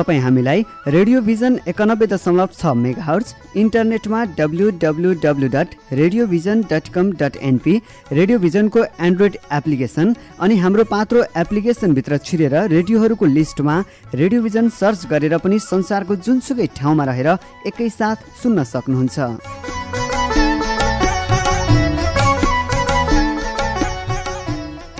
तपाईँ हामीलाई radio vision एकानब्बे दशमलव छ मेगा हर्च इन्टरनेटमा W W W dot radio vision dot com dot NP radio भिजनको android application अनि हाम्रो पात्रो एप्लिकेसनभित्र छिरेर रेडियोहरूको लिस्टमा रेडियो भिजन सर्च गरेर पनि संसारको जुनसुकै ठाउँमा रहेर एकैसाथ सुन्न सक्नुहुन्छ।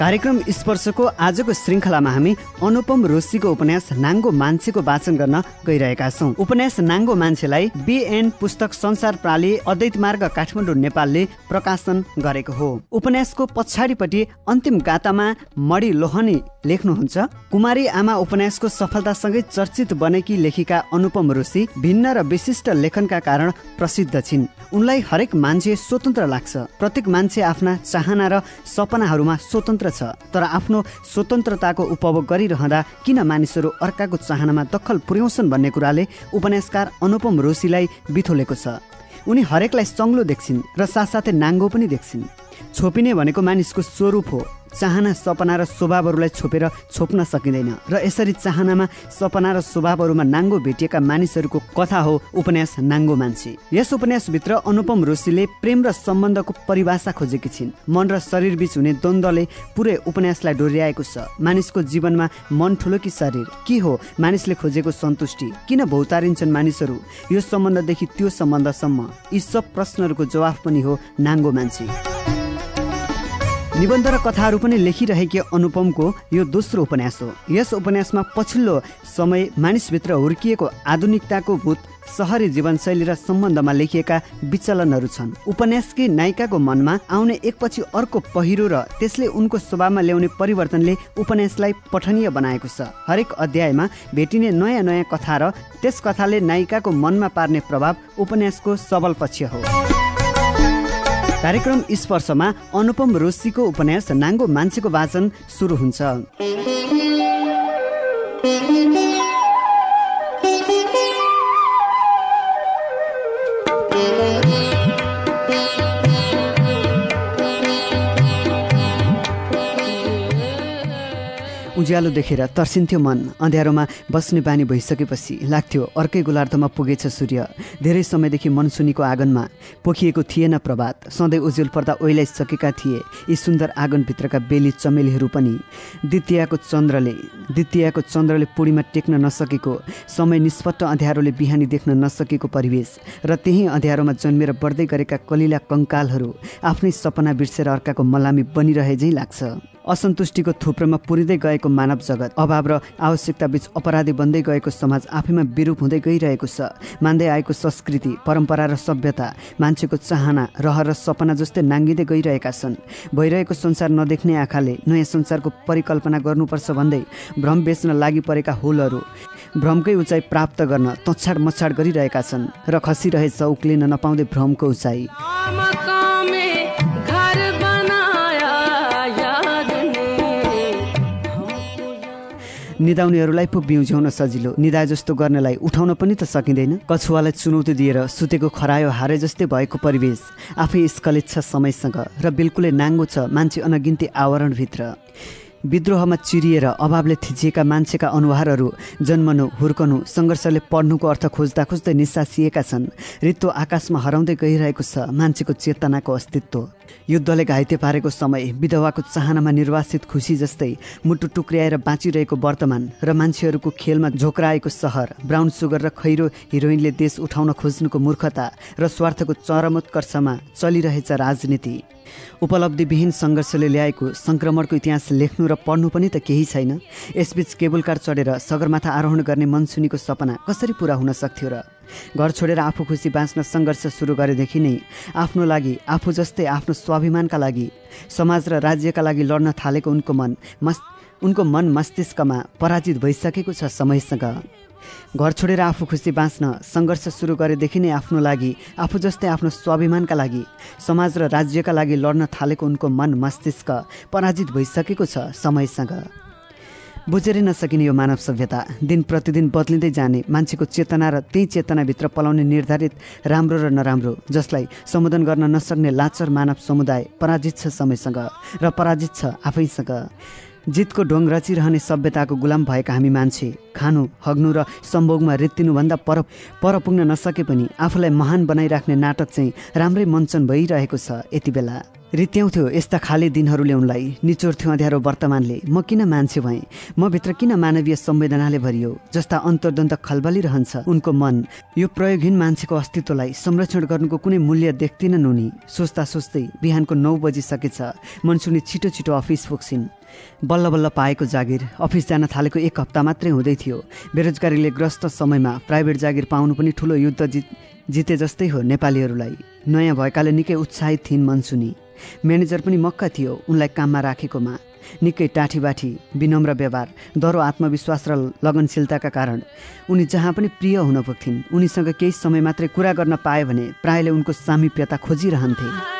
कार्यक्रम स्पर्शको आजको श्रृङ्खलामा हामी अनुपम रोशीको उपन्यास नाङ्गो मान्छेको वाचन गर्न गइरहेका छौँ। उपन्यास नाङ्गो मान्छेलाई बिएन पुस्तक संसार प्राली अद्वैत मार्ग काठमाडौँ नेपालले प्रकाशन गरेको हो। उपन्यासको पछाडिपट्टि अन्तिम गातामा मणि लोहनी लेख्नुहुन्छ कुमारी आमा उपन्यासको सफलतासँगै चर्चित बनेकी लेखिका अनुपम रोशी भिन्न र विशिष्ट लेखनका कारण प्रसिद्ध छिन्। उनलाई हरेक मान्छे स्वतन्त्र लाग्छ। प्रत्येक मान्छे आफ्ना चाहना र सपनाहरूमा स्वतन्त्र छ तर आफ्नो स्वतन्त्रताको उपभोग गरिरहँदा किन मानिसहरू अर्काको चाहनामा दखल पुर्याउँछन् भन्ने कुराले उपन्यासकार अनुपम रोशीलाई बिथोलेको छ। उनी हरेकलाई सङ्लो देख्छिन् र साथसाथै नाङ्गो पनि देख्छिन्। छोपिने भनेको मानिसको स्वरूप हो। चाहना सपना र स्वभावहरूलाई छोपेर छोप्न सकिँदैन र यसरी चाहनामा सपना र स्वभावहरूमा नाङ्गो भेटिएका मानिसहरूको कथा हो उपन्यास नाङ्गो मान्छे। यस उपन्यासभित्र अनुपम रोशीले प्रेम र सम्बन्धको परिभाषा खोजेकी छिन्। मन र शरीर बीच हुने द्वन्द्वले पुरै उपन्यासलाई डोर्याएको छ। मानिसको जीवनमा मन ठुलो कि शरीर? के हो? मानिसले खोजेको सन्तुष्टि? किन भौतारिन्छन् मानिसहरू? यो सम्बन्धदेखि त्यो सम्बन्धसम्म? यी सब प्रश्नहरूको जवाफ पनि हो नाङ्गो मान्छे। निबन्ध र कथाहरू पनि लेखिरहेकी अनुपमको यो दोस्रो उपन्यास हो। यस उपन्यासमा पछिल्लो समय मानिसभित्र हुर्किएको आधुनिकताको भूत सहरी जीवनशैली र सम्बन्धमा लेखिएका विचलनहरू छन्। उपन्यासकी नायिकाको मनमा आउने एकपछि अर्को पहिरो र त्यसले उनको स्वभावमा ल्याउने परिवर्तनले उपन्यासलाई पठनीय बनाएको छ। हरेक अध्यायमा भेटिने नयाँ नयाँ कथा र त्यस कथाले नायिकाको मनमा पार्ने प्रभाव उपन्यासको सबल पक्ष हो। कार्यक्रम स्पर्शमा अनुपम रोशीको उपन्यास नाङ्गो मान्छेको वाचन सुरु हुन्छ। उज्यालो देखेर तर्सिन्थ्यो मन। अँध्यारोमा बस्ने बानी भइसकेपछि लाग्थ्यो अर्कै गोलार्धमा पुगेछ सूर्य। धेरै समयदेखि मनसुनीको आँगनमा पोखिएको थिएन प्रभात। सधैँ उज्याल पर्दा ओइलाइसकेका थिए। यी सुन्दर आँगनभित्रका बेली चमेलीहरू पनि। द्वितीयको चन्द्रले द्वितीयको चन्द्रले पुडीमा टेक्न नसकेको समय निष्पट्ट अँध्यारोले बिहानी देख्न नसकेको परिवेश र त्यही अँध्यारोमा जन्मेर बढ्दै गरेका कलिला कङ्कालहरू आफ्नै सपना बिर्सेर अर्काको मलामी बनिरहे झै लाग्छ। असन्तुष्टिको थुप्रोमा पुरिँदै गएको मानव जगत अभाव र आवश्यकता बीच अपराधी बन्दै गएको समाज आफैमा विरूप हुँदै गइरहेको छ। मान्दै आएको संस्कृति परम्परा र सभ्यता मान्छेको चाहना रहर र सपना जस्तै नाङ्गिँदै गइरहेका छन्। भइरहेको संसार नदेख्ने आँखाले नयाँ संसारको परिकल्पना गर्नुपर्छ भन्दै भ्रम बेच्न लागि परेका हुलहरू भ्रमकै उचाइ प्राप्त गर्न तछाड मछाड गरिरहेका छन् र खसिरहेछ उक्लिन नपाउँदै भ्रमको उचाइ। निदाउनेहरूलाई पो बिउझ्याउन सजिलो। निदा जस्तो गर्नलाई उठाउन पनि त सकिँदैन। कछुवालाई चुनौती दिएर सुतेको खरायो हारे जस्तै भएको परिवेश आफै स्खलित छ समयसँग र बिल्कुलै नाङ्गो छ मान्छे अनगिन्ती आवरणभित्र। विद्रोहमा चिरिएर अभावले थिचिएका मान्छेका अनुहारहरू जन्मनु हुर्कनु सङ्घर्षले पढ्नुको अर्थ खोज्दा खोज्दै निस्सासिएका छन्। रित्तो आकाशमा हराउँदै गइरहेको छ मान्छेको चेतनाको अस्तित्व। युद्धले घाइते पारेको समय विधवाको चाहनामा निर्वासित खुसी जस्तै मुटु टुक्र्याएर बाँचिरहेको वर्तमान र मान्छेहरूको खेलमा झोक्राएको सहर ब्राउन सुगर र खैरो हिरोइनले देश उठाउन खोज्नुको मूर्खता र स्वार्थको चरमोत्कर्षमा चलिरहेछ राजनीति। उपलब्धिविहीन सङ्घर्षले ल्याएको सङ्क्रमणको इतिहास लेख्नु र पढ्नु पनि त केही छैन। यसबीच केबुल कार चढेर सगरमाथा आरोहण गर्ने मनसुनीको सपना कसरी पुरा हुन सक्थ्यो र घर छोडेर आफू खुसी बाँच्न सङ्घर्ष सुरु गरेदेखि नै आफ्नो लागि आफू जस्तै आफ्नो स्वाभिमानका लागि समाज र राज्यका लागि लड्न थालेको उनको मन मस् उनको मन मस्तिष्कमा पराजित भइसकेको छ समयसँग। घर छोडेर आफू खुसी बाँच्न सङ्घर्ष सुरु गरेदेखि नै आफ्नो लागि आफू जस्तै आफ्नो स्वाभिमानका लागि समाज र राज्यका लागि लड्न थालेको उनको मन मस्तिष्क पराजित भइसकेको छ समयसँग। बुझेरै नसकिने यो मानव सभ्यता। दिन प्रतिदिन बदलिँदै जाने मान्छेको चेतना र त्यही चेतनाभित्र पलाउने निर्धारित राम्रो र नराम्रो जसलाई सम्बोधन गर्न नसक्ने लाचर मानव समुदाय पराजित छ समयसँग र पराजित छ आफैसँग। जितको ढोङ रचिरहने सभ्यताको गुलाम भएका हामी मान्छे खानु हग्नु र सम्भोगमा रित्तिनुभन्दा पर पर पुग्न नसके पनि आफूलाई महान बनाइराख्ने नाटक चाहिँ राम्रै मञ्चन भइरहेको छ यति बेला। रित्याउँथ्यो यस्ता खाली दिनहरूले उनलाई। निचोर्थ्यो अँध्यारो वर्तमानले। म किन मान्छे भएँ? म भित्र किन मानवीय संवेदनाले भरियो? जस्ता अन्तर्दन्त खलबलिरहन्छ उनको मन। यो प्रयोगहीन मान्छेको अस्तित्वलाई संरक्षण गर्नुको कुनै मूल्य देख्दिनन् उनी सोच्दा सोच्दै बिहानको नौ बजिसकेछ। मनसुनी छिटो छिटो अफिस पुग्छिन्। बल्ल बल्ल पाएको जागिर। अफिस जान थालेको एक हप्ता मात्रै हुँदै थियो। बेरोजगारीले ग्रस्त समयमा प्राइभेट जागिर पाउनु पनि ठुलो युद्ध जित जिते जस्तै हो नेपालीहरूलाई। नयाँ भएकाले निकै उत्साहित थिइन् मनसुनी। म्यानेजर पनि मक्का थियो उनलाई काममा राखेकोमा। निकै टाठीबाठी विनम्र व्यवहार दरो आत्मविश्वास र लगनशीलताका कारण उनी जहाँ पनि प्रिय हुन पुग्थिन् उनीसँग केही समय मात्रै कुरा गर्न पाए भने प्रायले उनको सामिप्यता खोजिरहन्थे।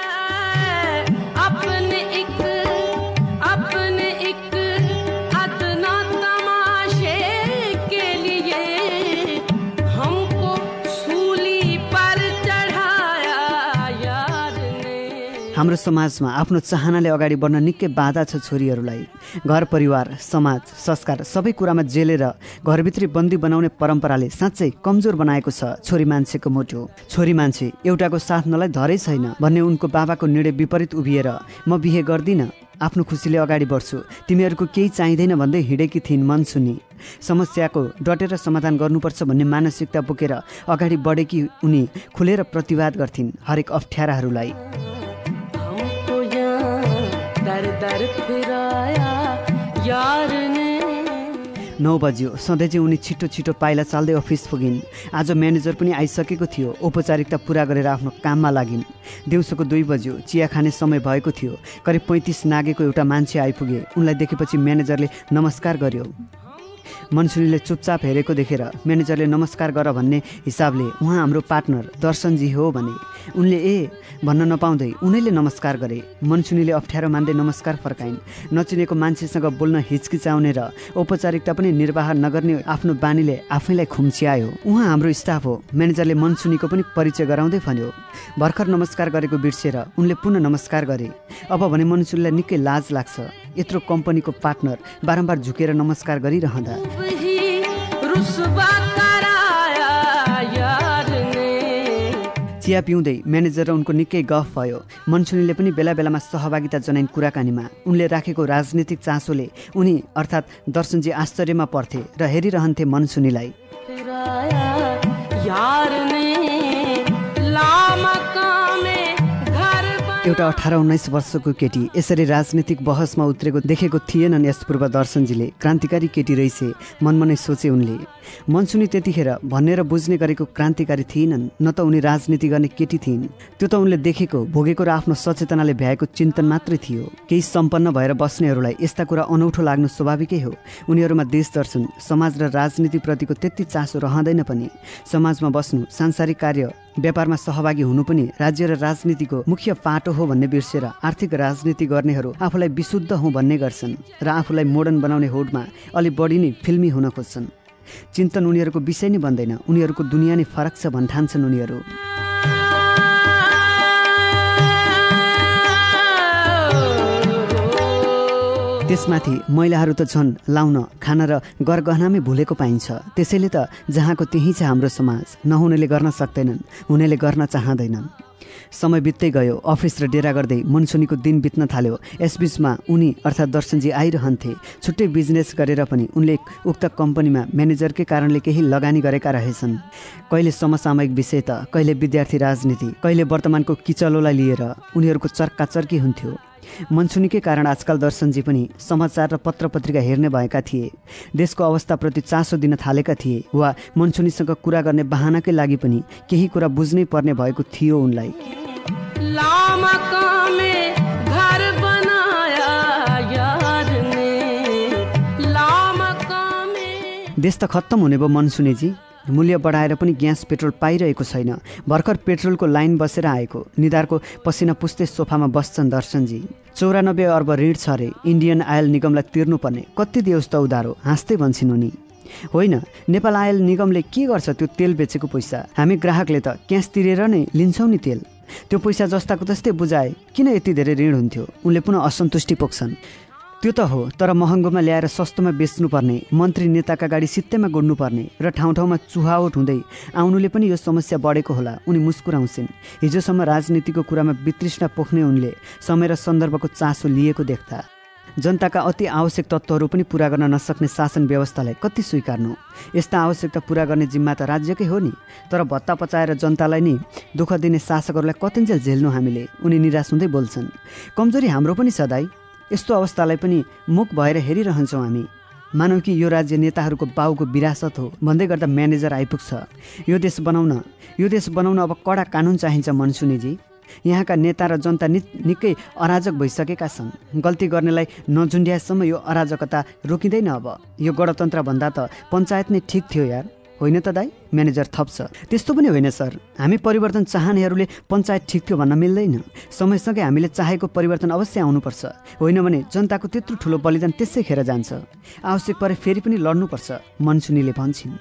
हाम्रो समाजमा आफ्नो चाहनाले अगाडि बढ्न निकै बाधा छ छोरीहरूलाई। घर परिवार समाज संस्कार सबै कुरामा जेलेर घरभित्री बन्दी बनाउने परम्पराले साँच्चै कमजोर बनाएको छ छोरी मान्छेको मुटु। छोरी मान्छे एउटाको साथ नलाई धरै छैन भन्ने उनको बाबाको निर्णय विपरीत उभिएर म बिहे गर्दिनँ आफ्नो खुसीले अगाडि बढ्छु तिमीहरूको केही चाहिँदैन भन्दै हिँडेकी थिइन् मन सुनि समस्याको डटेर समाधान गर्नुपर्छ भन्ने मानसिकता बोकेर अगाडि बढेकी उनी खुलेर प्रतिवाद गर्थिन् हरेक अप्ठ्याराहरूलाई। दर फिराया। यार ने। नौ बज्यो। सधैँ चाहिँ उनी छिटो छिटो पाइला चाल्दै अफिस पुगिन्। आज म्यानेजर पनि आइसकेको थियो। औपचारिकता पुरा गरेर आफ्नो काममा लागिन्। दिउँसोको दुई बज्यो। चिया खाने समय भएको थियो। करिब पैँतिस नागेको एउटा मान्छे आइपुगे। उनलाई देखेपछि म्यानेजरले नमस्कार गर्यो। मनसुनीले चुपचाप हेरेको देखेर म्यानेजरले नमस्कार गर भन्ने हिसाबले उहाँ हाम्रो पार्टनर दर्शनजी हो भने उनले ए भन्न नपाउँदै उनैले नमस्कार गरे। मनसुनीले अप्ठ्यारो मान्दै नमस्कार फर्काइन्। नचिनेको मान्छेसँग बोल्न हिचकिचाउने र औपचारिकता पनि निर्वाह नगर्ने आफ्नो बानीले आफैलाई खुम्च्यायो। उहाँ हाम्रो स्टाफ हो। म्यानेजरले मनसुनीको पनि परिचय गराउँदै भन्यो भर्खर नमस्कार गरेको बिर्सेर उनले पुनः नमस्कार गरे। अब भने मनसुनीलाई निकै लाज लाग्छ। यत्रो कम्पनीको पार्टनर बारम्बार झुकेर नमस्कार गरिरहँदा। चिया पिउँदै म्यानेजर र उनको निकै गफ भयो। मनसुनीले पनि बेला बेलामा सहभागिता जनाइन् कुराकानीमा। उनले राखेको राजनीतिक चासोले उनी अर्थात् दर्शनजी आश्चर्यमा पर्थे र हेरिरहन्थे मनसुनीलाई। एउटा अठार उन्नाइस वर्षको केटी। यसरी राजनीतिक बहसमा उत्रेको देखेको थिएनन् यस पूर्व दर्शनजीले। क्रान्तिकारी केटी रहेछ मनमनै सोचे उनले। मनसुनी त्यतिखेर भन्नेर बुझ्ने गरेको क्रान्तिकारी थिएनन् न त उनी राजनीति गर्ने केटी थिइन्। त्यो त उनले देखेको भोगेको र आफ्नो सचेतनाले भ्याएको चिन्तन मात्रै थियो। केही सम्पन्न भएर बस्नेहरूलाई यस्ता कुरा अनौठो लाग्नु स्वाभाविकै हो। उनीहरूमा देश दर्शन समाज र राजनीतिप्रतिको त्यति चासो रहँदैन पनि। समाजमा बस्नु सांसारिक कार्य व्यापारमा सहभागी हुनु पनि राज्य र राजनीतिको मुख्य पाटो हो भन्ने बिर्सेर आर्थिक राजनीति गर्नेहरू आफूलाई विशुद्ध हुँ भन्ने गर्छन् र आफूलाई मोडर्न बनाउने होडमा अलि बढी नै फिल्मी हुन खोज्छन्। चिन्तन उनीहरूको विषय नै बन्दैन उनीहरूको दुनियाँ नै फरक छ भन्ठान्छन् उनीहरू। त्यसमाथि महिलाहरू त झन् लाउन खान र गरगहनामै भुलेको पाइन्छ। त्यसैले त जहाँको त्यही छ हाम्रो समाज नहुनेले गर्न सक्दैनन् हुनेले गर्न चाहँदैनन्। समय बित्दै गयो। अफिस र डेरा गर्दै मनसुनीको दिन बित्न थाल्यो। यसबीचमा उनी अर्थात् दर्शनजी आइरहन्थे। छुट्टै बिजनेस गरेर पनि उनले उक्त कम्पनीमा म्यानेजरकै कारणले केही लगानी गरेका रहेछन्। कहिले समसामयिक विषय त कहिले विद्यार्थी राजनीति कहिले वर्तमानको किचलोलाई लिएर उनीहरूको चर्काचर्की हुन्थ्यो। मनसुनीकै कारण आजकल दर्शनजी पनि समाचार र पत्र पत्रिका हेर्ने भएका थिए। देशको अवस्थाप्रति चासो दिन थालेका थिए वा मनसुनीसँग कुरा गर्ने बहानाकै लागि पनि केही कुरा बुझ्नै पर्ने भएको थियो उनलाई। देश त खत्तम हुने भयो मनसुनेजी। मूल्य बढाएर पनि ग्यास पेट्रोल पाइरहेको छैन। भर्खर पेट्रोलको लाइन बसेर आएको। निधारको पसिना पुस्दै सोफामा बस्छन् दर्शनजी। चौरानब्बे अर्ब ऋण छ अरे इन्डियन आयल निगमलाई तिर्नुपर्ने। कति दियोस् त उधारो? हाँस्दै भन्छन् उनी। होइन नेपाल आयल निगमले के गर्छ त्यो तेल बेचेको पैसा? हामी ग्राहकले त क्यास तिरेर नै लिन्छौँ नि तेल। त्यो पैसा जस्ताको तस्तै बुझाए किन यति धेरै ऋण हुन्थ्यो? उनले पुनः असन्तुष्टि पोख्छन्। त्यो त हो तर महँगोमा ल्याएर सस्तोमा बेच्नुपर्ने। मन्त्री नेताका गाडी सित्तैमा गोड्नुपर्ने र ठाउँ ठाउँमा चुहावट हुँदै आउनुले पनि यो समस्या बढेको होला उनी मुस्कुराउँछिन्। हिजोसम्म राजनीतिको कुरामा वितृष्णा पोख्ने उनले समय र सन्दर्भको चासो लिएको देख्दा। जनताका अति आवश्यक तत्त्वहरू पनि पुरा गर्न नसक्ने शासन व्यवस्थालाई कति स्वीकार्नु? यस्ता आवश्यकता पुरा गर्ने जिम्मा त राज्यकै हो नि। तर भत्ता पचाएर जनतालाई नि दुःख दिने शासकहरूलाई कतिन्जेल झेल्नु हामीले उनी निराश हुँदै बोल्छन्। कमजोरी हाम्रो पनि सदाई यस्तो अवस्थालाई पनि मुख भएर हेरिरहन्छौँ हामी। मानौ कि यो राज्य नेताहरूको बाउको विरासत हो भन्दै गर्दा म्यानेजर आइपुग्छ। यो देश बनाउन यो देश बनाउन अब कडा कानुन चाहिन्छ मनसुनीजी। यहाँका नेता र जनता नि निकै अराजक भइसकेका छन्। गल्ती गर्नेलाई नझुन्ड्याएसम्म यो अराजकता रोकिँदैन अब। यो गणतन्त्रभन्दा त पञ्चायत नै ठिक थियो यार। होइन त दाई? म्यानेजर थप्छ त्यस्तो पनि होइन सर। हामी परिवर्तन चाहनेहरूले पञ्चायत ठिक थियो भन्न मिल्दैन। समयसँगै हामीले चाहेको परिवर्तन अवश्य आउनुपर्छ। होइन भने जनताको त्यत्रो ठुलो बलिदान त्यसै खेर जान्छ। आवश्यक परे फेरि पनि लड्नुपर्छ मनसुनीले भन्छन्।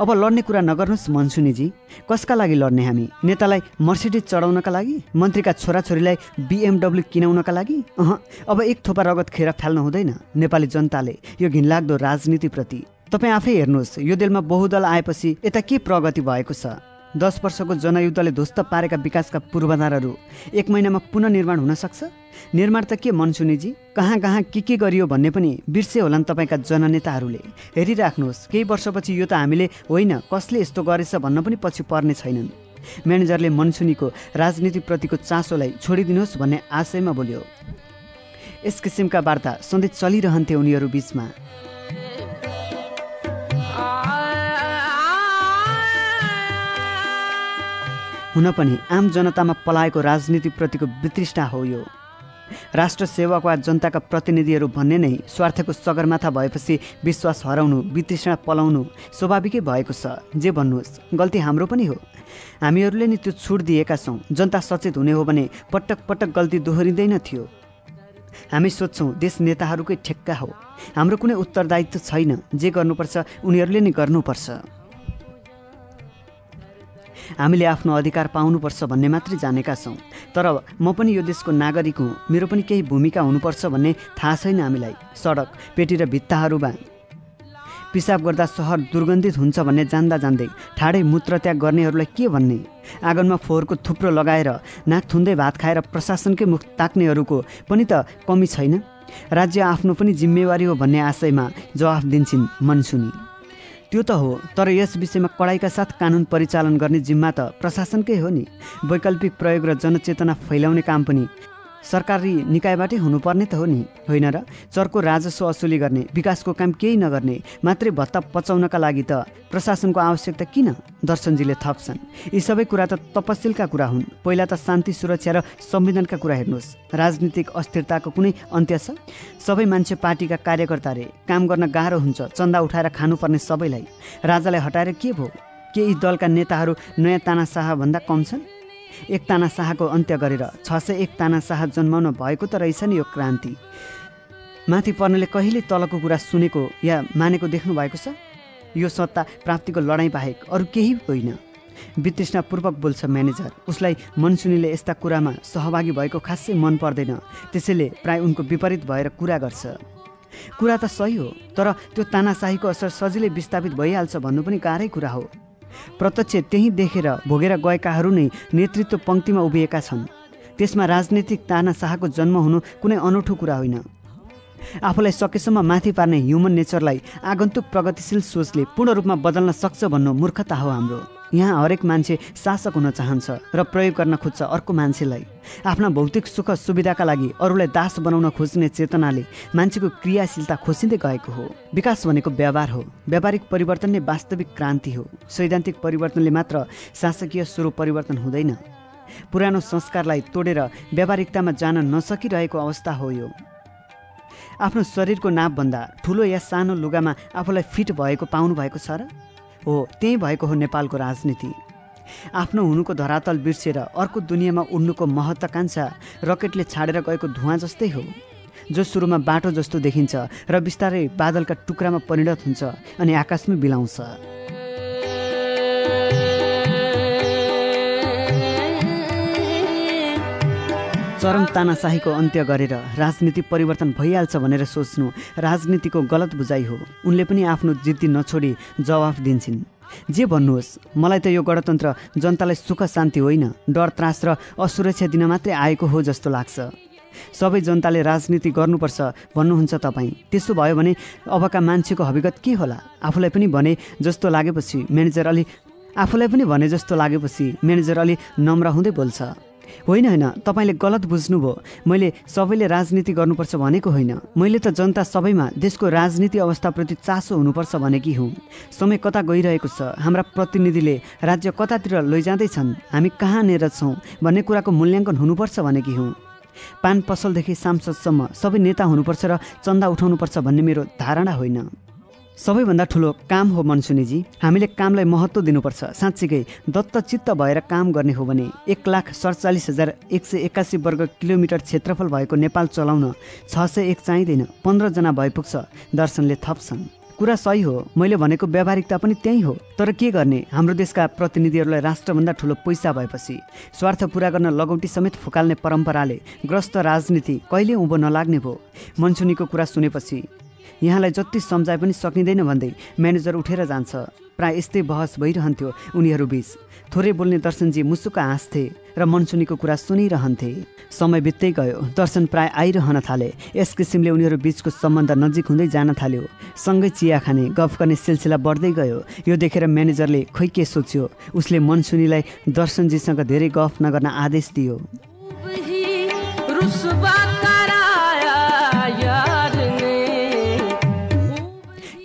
अब लड्ने कुरा नगर्नुहोस् मनसुनीजी। कसका लागि लड्ने हामी? नेतालाई मर्सिडिज चढाउनका लागि? मन्त्रीका छोराछोरीलाई बिएमडब्ल्यू किनाउनका लागि? अह अब एक थोपा रगत खेर फाल्नु हुँदैन। नेपाली जनताले यो घिनलाग्दो राजनीतिप्रति तपाईँ आफै हेर्नुहोस् यो देलमा बहुदल आएपछि यता के प्रगति भएको छ? दस वर्षको जनयुद्धले ध्वस्त पारेका विकासका पूर्वाधारहरू एक महिनामा पुनर्निर्माण हुन सक्छ? निर्माण त के मनसुनीजी? कहाँ कहाँ के के गरियो भन्ने पनि बिर्से होलान् तपाईँका जननेताहरूले। हेरिराख्नुहोस् केही वर्षपछि यो त हामीले होइन कसले यस्तो गरेछ भन्न पनि पछि पर्ने छैनन्। म्यानेजरले मनसुनीको राजनीतिप्रतिको चासोलाई छोडिदिनुहोस् भन्ने आशयमा बोल्यो। यस किसिमका वार्ता सधैँ चलिरहन्थे उनीहरू बिचमा। हुन पनि आम जनतामा पलाएको राजनीतिप्रतिको वितृष्णा हो यो। राष्ट्र सेवक वा जनताका प्रतिनिधिहरू भन्ने नै स्वार्थको सगरमाथा भएपछि विश्वास हराउनु वितृष्णा पलाउनु स्वाभाविकै भएको छ। जे भन्नुहोस् गल्ती हाम्रो पनि हो। हामीहरूले नि त्यो छुट दिएका छौँ। जनता सचेत हुने हो भने पटक पटक गल्ती दोहोरिँदैन थियो। हामी सोध्छौँ देश नेताहरूकै ठेक्का हो। हाम्रो कुनै उत्तरदायित्व छैन। जे गर्नुपर्छ उनीहरूले नै गर्नुपर्छ। हामीले आफ्नो अधिकार पाउनुपर्छ भन्ने मात्रै जानेका छौँ। तर म पनि यो देशको नागरिक हुँ। मेरो पनि केही भूमिका हुनुपर्छ भन्ने थाहा छैन हामीलाई। सडक पेटी र भित्ताहरूमा पिसाब गर्दा सहर दुर्गन्धित हुन्छ भन्ने जान्दा जान्दै ठाडै मूत्रत्याग गर्नेहरूलाई के भन्ने? आँगनमा फोहोरको थुप्रो लगाएर नाक थुन्दै भात खाएर प्रशासनकै मुख ताक्नेहरूको पनि त कमी छैन? राज्य आफ्नो पनि जिम्मेवारी हो भन्ने आशयमा जवाफ दिन्छन् मनसुनी। त्यो त हो तर यस विषयमा कडाइका साथ कानुन परिचालन गर्ने जिम्मा त प्रशासनकै हो नि। वैकल्पिक प्रयोग र जनचेतना फैलाउने काम पनि सरकारी निकायबाटै हुनुपर्ने त हो नि। होइन र? चर्को राजस्व असुली गर्ने विकासको काम केही नगर्ने मात्रै भत्ता पचाउनका लागि त प्रशासनको आवश्यकता किन? दर्शनजीले थप्छन्। यी सबै कुरा त तपसिलका कुरा हुन्। पहिला त शान्ति सुरक्षा र संविधानका कुरा हेर्नुहोस्। राजनीतिक अस्थिरताको कुनै अन्त्य छ? सबै मान्छे पार्टीका कार्यकर्ता रे। काम गर्न गाह्रो हुन्छ चन्दा उठाएर खानुपर्ने सबैलाई। राजालाई हटाएर के भयो? के यी दलका नेताहरू नयाँ तानाशाह भन्दा कम छन्? एक ताना शाहको अन्त्य गरेर छ सय एक ताना शाह जन्माउन भएको त रहेछ नि यो क्रान्ति। माथि पर्नेले कहिले तलको कुरा सुनेको या मानेको देख्नु भएको छ? यो सत्ता प्राप्तिको लडाइँ बाहेक अरू केही होइन। वितृष्णापूर्वक बोल्छ म्यानेजर उसलाई मनसुनीले यस्ता कुरामा सहभागी भएको खासै मन पर्दैन त्यसैले प्राय उनको विपरीत भएर कुरा गर्छ। कुरा त सही हो तर त्यो तानाशाहीको असर सजिलै विस्थापित भइहाल्छ भन्नु पनि गाह्रै कुरा हो। प्रत्यक्ष त्यही देखेर भोगेर गएकाहरू नै नेतृत्व पङ्क्तिमा उभिएका छन्। त्यसमा राजनीतिक तानाशाहको जन्म हुनु कुनै अनौठो कुरा होइन। आफूलाई सकेसम्म माथि पार्ने ह्युमन नेचरलाई आगन्तुक प्रगतिशील सोचले पूर्ण रूपमा बदल्न सक्छ भन्नु मूर्खता हो हाम्रो। यहाँ हरेक मान्छे शासक हुन चाहन्छ र प्रयोग गर्न खोज्छ अर्को मान्छेलाई। आफ्ना भौतिक सुख सुविधाका लागि अरूलाई दास बनाउन खोज्ने चेतनाले मान्छेको क्रियाशीलता खोसिँदै गएको हो। विकास भनेको व्यवहार हो। व्यावहारिक परिवर्तन नै वास्तविक क्रान्ति हो। सैद्धान्तिक परिवर्तनले मात्र शासकीय स्वरूप परिवर्तन हुँदैन। पुरानो संस्कारलाई तोडेर व्यावहारिकतामा जान नसकिरहेको अवस्था हो यो। आफ्नो शरीरको नापभन्दा ठुलो या सानो लुगामा आफूलाई फिट भएको पाउनु भएको छ र? हो त्यही भएको हो नेपालको राजनीति। आफ्नो हुनुको धरातल बिर्सेर अर्को दुनियाँमा उड्नुको महत्त्वाकांक्षा रकेटले छाडेर गएको धुवा जस्तै हो। जो सुरुमा बाटो जस्तो देखिन्छ र बिस्तारै बादलका टुक्रामा परिणत हुन्छ अनि आकाशमै बिलाउँछ। चरम तानाशाहीको अन्त्य गरेर राजनीति परिवर्तन भइहाल्छ भनेर सोच्नु राजनीतिको गलत बुझाइ हो। उनले पनि आफ्नो जिद्दी नछोडी जवाफ दिन्छन्। जे भन्नुहोस् मलाई त यो गणतन्त्र जनतालाई सुख शान्ति होइन डर त्रास र असुरक्षा दिन मात्रै आएको हो जस्तो लाग्छ। सबै जनताले राजनीति गर्नुपर्छ भन्नुहुन्छ तपाईँ। त्यसो भयो भने अबका मान्छेको हविगत के होला? आफूलाई पनि भने जस्तो लागेपछि म्यानेजर अलि आफूलाई पनि भने जस्तो लागेपछि म्यानेजर अलि नम्र हुँदै बोल्छ। होइन होइन। तपाईँले गलत बुझ्नुभयो। मैले सबैले राजनीति गर्नुपर्छ भनेको होइन। मैले त जनता सबैमा देशको राजनीति अवस्थाप्रति चासो हुनुपर्छ भनेकी हुँ। समय कता गइरहेको छ? हाम्रा प्रतिनिधिले राज्य कतातिर लैजाँदैछन्? हामी कहाँनिर छौँ भन्ने कुराको मूल्याङ्कन हुनुपर्छ भनेकी हुँ। पान पसलदेखि सांसदसम्म सबै नेता हुनुपर्छ र चन्दा उठाउनुपर्छ भन्ने मेरो धारणा होइन। सबैभन्दा ठुलो काम हो मनसुनीजी हामीले कामलाई महत्त्व दिनुपर्छ। साँच्चीकै दत्तचित्त भएर काम गर्ने हो भने एक लाख सडचालिस हजार एक सय एक्कासी वर्ग किलोमिटर क्षेत्रफल भएको नेपाल चलाउन छ सय एक चाहिँदैन पन्ध्रजना भइपुग्छ दर्शनले थप्छन्। कुरा सही हो मैले भनेको व्यावहारिकता पनि त्यही हो। तर के गर्ने? हाम्रो देशका प्रतिनिधिहरूलाई राष्ट्रभन्दा ठुलो पैसा भएपछि स्वार्थ पुरा गर्न लगौटी समेत फुकाल्ने परम्पराले ग्रस्त राजनीति कहिले उँभो नलाग्ने भयो? मनसुनीको कुरा सुनेपछि यहाँलाई जति सम्झाए पनि सकिँदैन भन्दै म्यानेजर उठेर जान्छ। प्राय यस्तै बहस भइरहन्थ्यो उनीहरू बिच। थोरै बोल्ने दर्शनजी मुसुक्क हाँस्थे र मनसुनीको कुरा सुनिरहन्थे। समय बित्दै गयो। दर्शन प्राय आइरहन थाले। यस किसिमले उनीहरू बिचको सम्बन्ध नजिक हुँदै जान थाल्यो। सँगै चिया खाने गफ गर्ने सिलसिला बढ्दै गयो। यो देखेर म्यानेजरले खोइ के सोच्यो। उसले मनसुनीलाई दर्शनजीसँग धेरै गफ नगर्न आदेश दियो।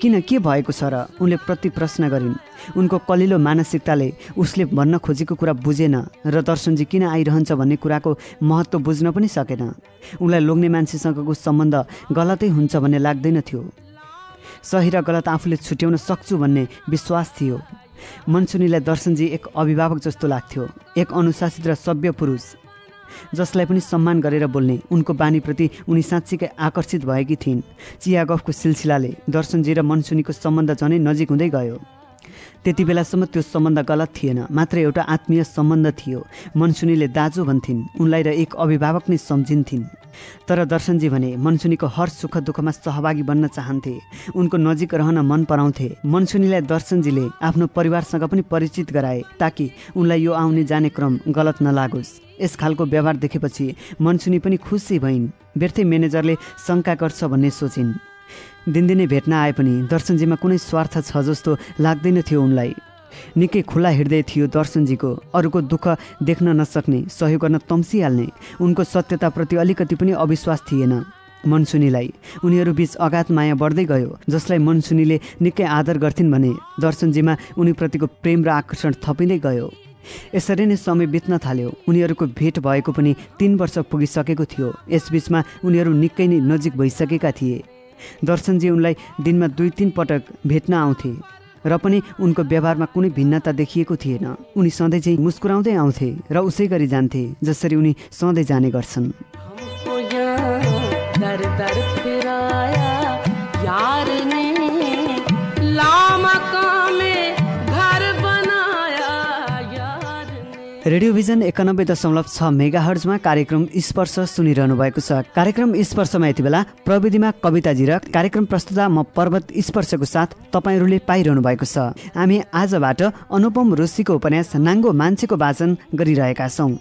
किन के भएको छ र उनले प्रति प्रश्न गरिन्। उनको कलिलो मानसिकताले उसले भन्न खोजेको कुरा बुझेन र दर्शनजी किन आइरहन्छ भन्ने कुराको महत्त्व बुझ्न पनि सकेन। उनलाई लोग्ने मान्छेसँगको सम्बन्ध गलतै हुन्छ भन्ने लाग्दैन थियो। सही र गलत आफूले छुट्याउन सक्छु भन्ने विश्वास थियो। मनसुनीलाई दर्शनजी एक अभिभावक जस्तो लाग्थ्यो। एक अनुशासित र सभ्य पुरुष। जसलाई पनि सम्मान गरेर बोल्ने उनको बानीप्रति उनी साँच्चीकै आकर्षित भएकी थिइन्। चिया गफको सिलसिलाले दर्शनजी र मनसुनीको सम्बन्ध झनै नजिक हुँदै गयो। त्यति बेलासम्म त्यो सम्बन्ध गलत थिएन। मात्र एउटा आत्मीय सम्बन्ध थियो। मनसुनीले दाजु भन्थिन् उनलाई र एक अभिभावक नै सम्झिन्थिन्। तर दर्शनजी भने मनसुनीको हर सुख दुःखमा सहभागी बन्न चाहन्थे। उनको नजिक रहन मन पराउँथे। मनसुनीलाई दर्शनजीले आफ्नो परिवारसँग पनि परिचित गराए ताकि उनलाई यो आउने जाने क्रम गलत नलागोस्। यस खालको व्यवहार देखेपछि मनसुनी पनि खुसी भइन्। व्यर्थै म्यानेजरले शङ्का गर्छ भन्ने सोचिन्। दिनदिनै भेट्न आए पनि दर्शनजीमा कुनै स्वार्थ छ जस्तो लाग्दैन थियो उनलाई। निकै खुला हृदय थियो दर्शनजीको। अरूको दुःख देख्न नसक्ने सहयोग गर्न तम्सिहाल्ने उनको सत्यताप्रति अलिकति पनि अविश्वास थिएन। मनसुनीलाई उनीहरू बीच अगाध माया बढ्दै गयो जसलाई मनसुनीले निकै आदर गर्थिन् भने दर्शनजीमा उनीप्रतिको प्रेम र आकर्षण थपिँदै गयो। यसरी नै समय बित्न थाल्यो। उनीहरूको भेट भएको पनि तिन वर्ष पुगिसकेको थियो। यसबीचमा उनीहरू निकै नै नजिक भइसकेका थिए। दर्शनजी उनलाई दिनमा दुई तिन पटक भेट्न आउँथे र पनि उनको व्यवहारमा कुनै भिन्नता देखिएको थिएन। उनी सधैँ चाहिँ मुस्कुराउँदै आउँथे र उसै गरी जान्थे जसरी उनी सधैँ जाने गर्छन्। रेडियोभिजन एकानब्बे दशमलव छ मेगा हर्जमा कार्यक्रम स्पर्श सुनिरहनु भएको छ। कार्यक्रम स्पर्शमा यति बेला प्रविधिमा कविताजी र कार्यक्रम प्रस्तुता म पर्वत स्पर्शको साथ तपाईँहरूले पाइरहनु भएको छ। हामी आजबाट अनुपम रोशीको उपन्यास नाङ्गो मान्छेको वाचन गरिरहेका छौँ।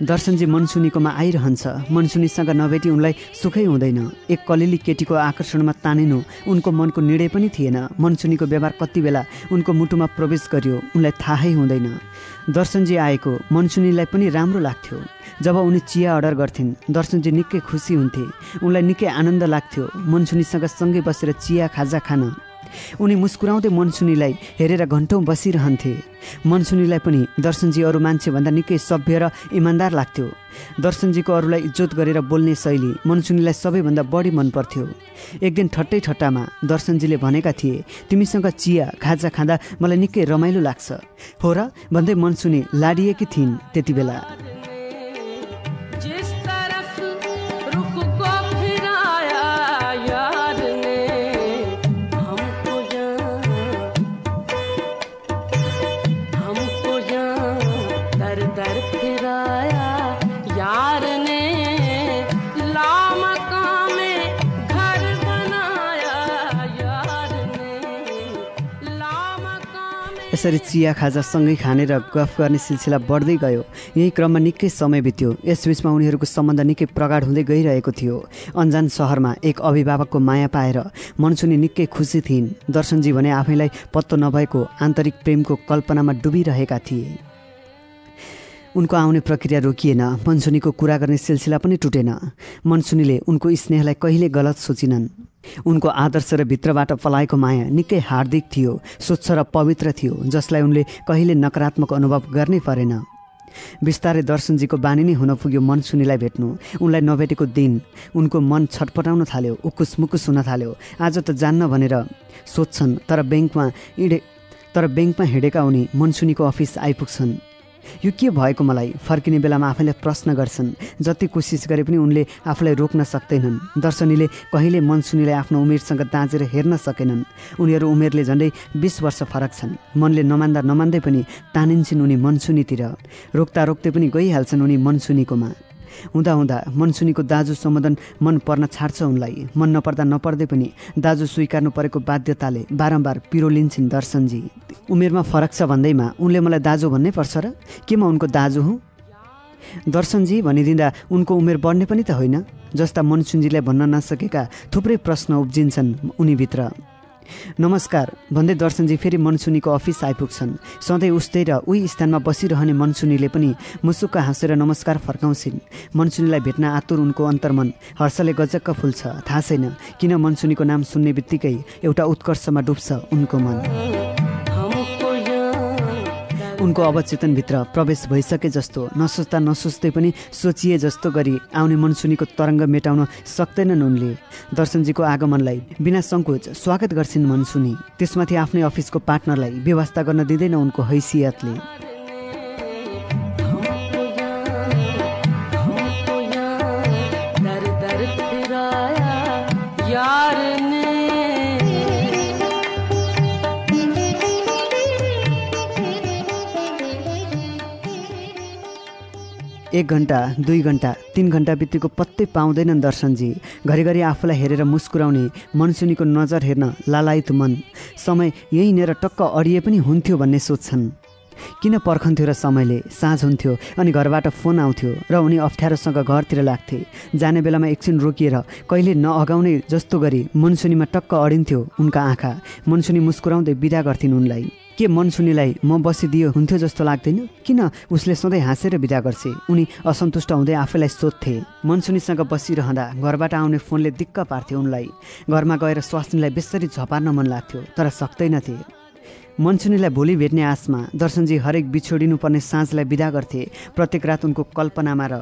दर्शनजी मनसुनीकोमा आइरहन्छ। मनसुनीसँग नभेटी उनलाई सुखै हुँदैन। एक कलिली केटीको आकर्षणमा तानिनु उनको मनको निर्णय पनि थिएन। मनसुनीको व्यवहार कति बेला उनको मुटुमा प्रवेश गर्यो उनलाई थाहै हुँदैन। दर्शनजी आएको। मनसुनीलाई पनि राम्रो लाग्थ्यो। जब उनी चिया अर्डर गर्थिन् दर्शनजी निकै खुसी हुन्थे। उनलाई निकै आनन्द लाग्थ्यो। मनसुनीसँग सँगै बसेर चिया खाजा खान उनी मुस्कुराउँदै मनसुनीलाई हेरेर घन्टौँ बसिरहन्थे। मनसुनीलाई पनि दर्शनजी अरू मान्छेभन्दा निकै सभ्य र इमान्दार लाग्थ्यो। दर्शनजीको अरूलाई इज्जत गरेर बोल्ने शैली मनसुनीलाई सबैभन्दा बढी मन पर्थ्यो एक दिन ठट्टै ठट्टामा दर्शनजीले भनेका थिए तिमीसँग चिया खाजा खाँदा मलाई निकै रमाइलो लाग्छ। हो र भन्दै मनसुनी लाडिएकी थिइन् त्यति बेला। यसरी चिया खाजा सँगै खाने र गफ गर्ने सिलसिला बढ्दै गयो। यही क्रममा निकै समय बित्यो। यसबीचमा उनीहरूको सम्बन्ध निकै प्रगाढ हुँदै गइरहेको थियो। अन्जान सहरमा एक अभिभावकको माया पाएर मनसुनी निकै खुसी थिइन्। दर्शनजी भने आफैलाई पत्तो नभएको आन्तरिक प्रेमको कल्पनामा डुबिरहेका थिए। उनको आउने प्रक्रिया रोकिएन। मनसुनीको कुरा गर्ने सिलसिला पनि टुटेन। मनसुनीले उनको स्नेहलाई कहिले गलत सोचिनन्। उनको आदर्श र भित्रबाट पलाएको माया निकै हार्दिक थियो स्वच्छ र पवित्र थियो जसलाई उनले कहिले नकारात्मक अनुभव गर्नै परेन। बिस्तारै दर्शनजीको बानी नै हुन पुग्यो मनसुनीलाई भेट्नु। उनलाई नभेटेको दिन उनको मन छटपटाउन थाल्यो उकुस मुकुस हुन थाल्यो। आज त जान्न भनेर सोध्छन् तर ब्याङ्कमा हिँडे तर ब्याङ्कमा हिँडेका उनी मनसुनीको अफिस आइपुग्छन्। यो के भएको मलाई? फर्किने बेलामा आफैलाई प्रश्न गर्छन्। जति कोसिस गरे पनि उनले आफूलाई रोक्न सक्दैनन्। दर्शनीले कहिले मनसुनीलाई आफ्नो उमेरसँग दाँचेर हेर्न सकेनन्। उनीहरू उमेरले झन्डै बिस वर्ष फरक छन्। मनले नमान्दा नमान्दै पनि तानिन्छन् उनी मनसुनीतिर। रोक्दा रोक्दै पनि गइहाल्छन् उनी मनसुनीकोमा। हुँदा हुँदा मनसुनीको दाजु सम्बोधन मन पर्न छाड्छ उनलाई। मन नपर्दा नपर्दै पनि दाजु स्वीकार्नु परेको बाध्यताले बारम्बार पिरोलिन्छन् दर्शनजी। उमेरमा फरक छ भन्दैमा उनले मलाई दाजु भन्नै पर्छ र के म उनको दाजु हुँ? दर्शनजी भनिदिँदा उनको उमेर बढ्ने पनि त होइन। जस्ता मनसुन्जीलाई भन्न नसकेका थुप्रै प्रश्न उब्जिन्छन् उनीभित्र। नमस्कार। भन्दै दर्शनजी फेरि मनसुनीको अफिस आइपुग्छन्। सधैँ उस्तै र उही स्थानमा बसिरहने मनसुनीले पनि मुसुक्क हाँसेर नमस्कार फर्काउँछिन्। मनसुनीलाई भेट्न आतुर उनको अन्तर्मन हर्षले गजक्क फुल्छ। थाहा छैन किन मनसुनीको नाम सुन्ने बित्तिकै एउटा उत्कर्षमा डुब्छ उनको मन। उनको अवचेतनभित्र प्रवेश भइसके जस्तो नसोच्दा नसोच्दै पनि सोचिए जस्तो गरी आउने मनसुनीको तरङ्ग मेटाउन सक्दैनन् उनले दर्शनजीको आगमनलाई बिना सङ्कोच स्वागत गर्छिन् मनसुनी। त्यसमाथि आफ्नै अफिसको पार्टनरलाई व्यवस्था गर्न दिँदैन उनको हैसियतले। एक घन्टा दुई घन्टा तिन घन्टा बितेको पत्तै पाउँदैनन् दर्शनजी। घरिघरि आफूलाई हेरेर मुस्कुराउने मनसुनीको नजर हेर्न लालायित मन। समय यहीँनिर टक्क अडिए पनि हुन्थ्यो भन्ने सोध्छन् किन पर्खन्थ्यो र समयले? साँझ हुन्थ्यो अनि घरबाट फोन आउँथ्यो र उनी अप्ठ्यारोसँग घरतिर लाग्थे। जाने बेलामा एकछिन रोकिएर कहिले नअगाउने जस्तो गरी मनसुनीमा टक्क अडिन्थ्यो उनका आँखा। मनसुनी मुस्कुराउँदै बिदा गर्थिन् उनलाई। के मनसुनीलाई म बसिदियो हुन्थ्यो जस्तो लाग्दैन? किन उसले सधैँ हाँसेर बिदा गर्छे? उनी असन्तुष्ट हुँदै आफैलाई सोध्थे। मनसुनीसँग बसिरहँदा घरबाट आउने फोनले दिक्क पार्थ्यो उनलाई। घरमा गएर स्वास्नीलाई बेसरी झपार्न मन लाग्थ्यो तर सक्दैनथे मनसुनीलाई भोलि भेट्ने आशमा दर्शनजी हरेक बिछोडिनुपर्ने साँझलाई बिदा गर्थे। प्रत्येक रात उनको कल्पनामा र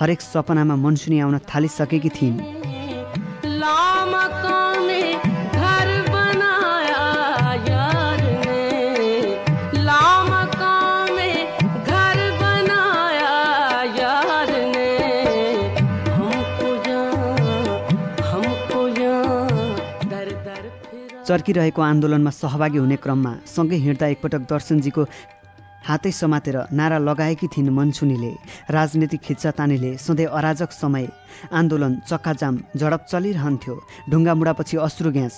हरेक सपनामा मनसुनी आउन थालिसकेकी थिइन्। चर्किरहेको आन्दोलनमा सहभागी हुने क्रममा सँगै हिँड्दा एकपटक दर्शनजीको हातै समातेर नारा लगाएकी थिइन् मनसुनीले। राजनीतिक खिच्चातानीले सधैँ अराजक समय आन्दोलन चक्काजाम झडप चलिरहन्थ्यो। ढुङ्गामुढापछि अश्रु ग्यास।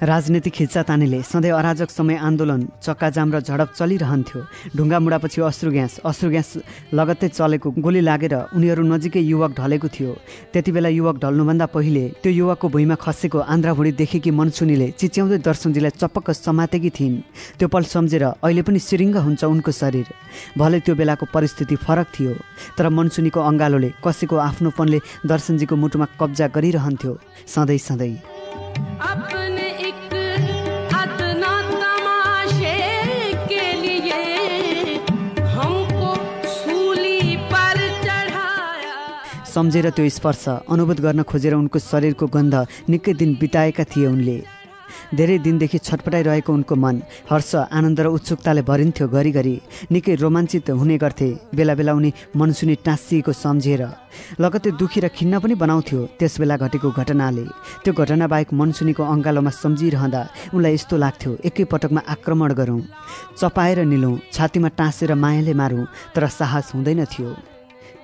राजनीतिक खिच्चातानीले सधैँ अराजक समय आन्दोलन चक्काजाम र झडप चलिरहन्थ्यो। ढुङ्गामुढापछि अश्रु ग्यास अश्रु ग्यास लगत्तै चलेको गोली लागेर उनीहरू नजिकै युवक ढलेको थियो। त्यति बेला युवक ढल्नुभन्दा पहिले त्यो युवकको भुइँमा खसेको आन्द्राभुँडी देखेकी मनसुनीले चिच्याउँदै दर्शनजीलाई चपक्क समातेकी थिइन्। त्यो पल सम्झेर अहिले पनि सिरिङ्ग हुन्छ उनको शरीर। भले त्यो बेलाको परिस्थिति फरक थियो तर मनसुनीको अङ्गालोले कसेको आफ्नोपनले दर्शनजीको मुटुमा कब्जा गरिरहन्थ्यो सधैँ सधैँ। सम्झेर त्यो स्पर्श अनुभूत गर्न खोजेर उनको शरीरको गन्ध निकै दिन बिताएका थिए उनले। धेरै दिनदेखि छटपटाइरहेको उनको मन हर्ष आनन्द र उत्सुकताले भरिन्थ्यो घरिघरि। निकै रोमाञ्चित हुने गर्थे। बेला बेला उनी मनसुनी टाँसिएको सम्झेर लगत्तै दुखी र खिन्न पनि बनाउँथ्यो त्यस बेला घटेको घटनाले। त्यो घटनाबाहेक मनसुनीको अङ्गालोमा सम्झिरहँदा उनलाई यस्तो लाग्थ्यो एकैपटकमा आक्रमण गरौँ। चपाएर निलौँ छातीमा टाँसेर मायाले मारौँ तर साहस हुँदैन थियो।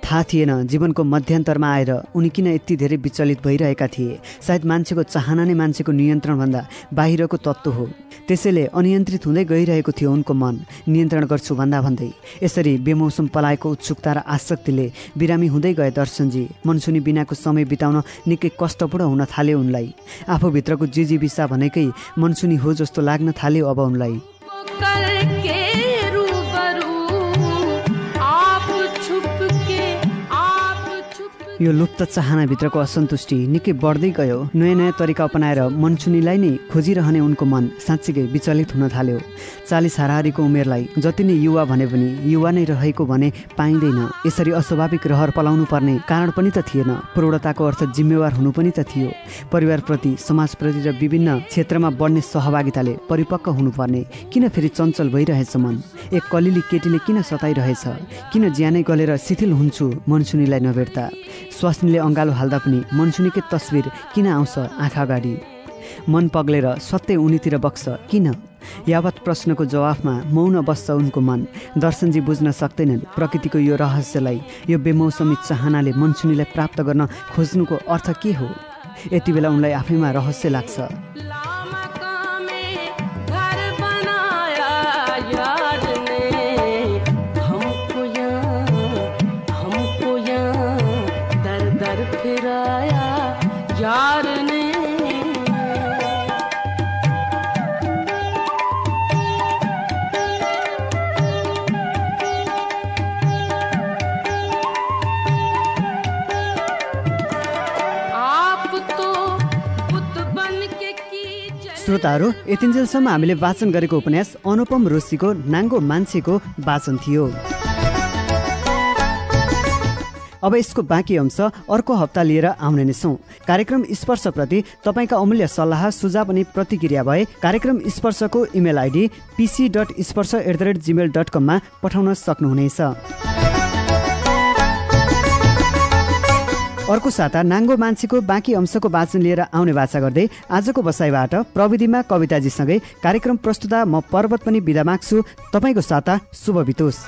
थाहा थिएन जीवनको मध्यान्तरमा आएर उनी किन यति धेरै विचलित भइरहेका थिए। सायद मान्छेको चाहना नै मान्छेको नियन्त्रणभन्दा बाहिरको तत्त्व हो। त्यसैले अनियन्त्रित हुँदै गइरहेको थियो उनको मन। नियन्त्रण गर्छु भन्दा भन्दै। यसरी बेमौसम पलाएको उत्सुकता र आसक्तिले बिरामी हुँदै गए दर्शनजी। मनसुनी बिनाको समय बिताउन निकै कष्टपूर्ण हुन थाल्यो उनलाई। आफूभित्रको जिजिबिसा भनेकै मनसुनी हो जस्तो लाग्न थाल्यो अब उनलाई। यो लुप्त चाहनाभित्रको असन्तुष्टि निकै बढ्दै गयो। नयाँ नयाँ तरिका अपनाएर मनसुनीलाई नै खोजिरहने उनको मन साँच्चीकै विचलित हुन थाल्यो। चालिस हाराहारीको उमेरलाई जति नै युवा भने पनि युवा नै रहेको भने पाइँदैन। यसरी अस्वाभाविक रहर पलाउनु पर्ने कारण पनि त थिएन। प्रौढताको अर्थ जिम्मेवार हुनु पनि त थियो। परिवारप्रति समाजप्रति र विभिन्न क्षेत्रमा बढ्ने सहभागिताले परिपक्व हुनुपर्ने। किन फेरि चञ्चल भइरहेछ मन? एक कलिली केटीले किन सताइरहेछ? किन ज्यानै गलेर शिथिल हुन्छु मनसुनीलाई नभेट्दा? स्वास्नीले अँगालो हाल्दा पनि मनसुनीकै तस्विर किन आउँछ आँखा अगाडि? मन पग्लेर सत्य उनीतिर बग्छ किन? यावत प्रश्नको जवाफमा मौन बस्छ उनको मन। दर्शनजी बुझ्न सक्दैनन् प्रकृतिको यो रहस्यलाई यो बेमौसमी चाहनाले मनसुनीलाई प्राप्त गर्न खोज्नुको अर्थ के हो? यति बेला उनलाई आफैमा रहस्य लाग्छ। श्रोताहरू यतिन्जेलसम्म हामीले वाचन गरेको उपन्यास अनुपम रोशीको नाङ्गो मान्छेको वाचन थियो। अब यसको बाँकी अंश अर्को हप्ता लिएर आउने नै छौँ। कार्यक्रम स्पर्शप्रति तपाईँका अमूल्य सल्लाह सुझाव अनि प्रतिक्रिया भए कार्यक्रम स्पर्शको email ID PC dot Sparsha at the rate Gmail dot कममा पठाउन सक्नुहुनेछ। अर्को साता नाङ्गो मान्छेको बाँकी अंशको वाचन लिएर आउने बाचा गर्दै आजको बसाइबाट प्रविधिमा कविताजीसँगै कार्यक्रम प्रस्तुता म पर्वत पनि बिदा माग्छु। तपाईँको साता शुभ बितोस्।